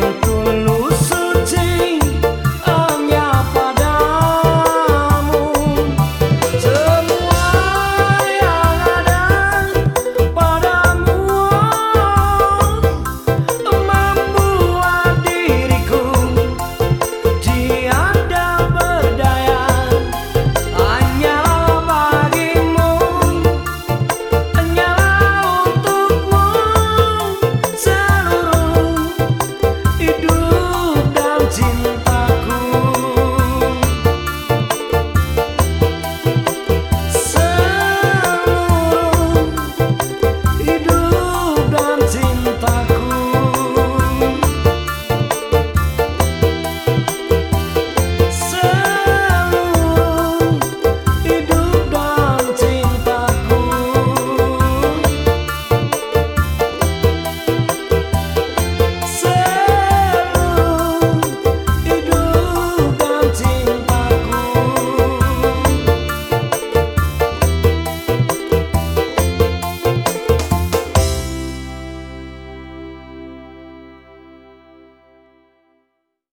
cantar.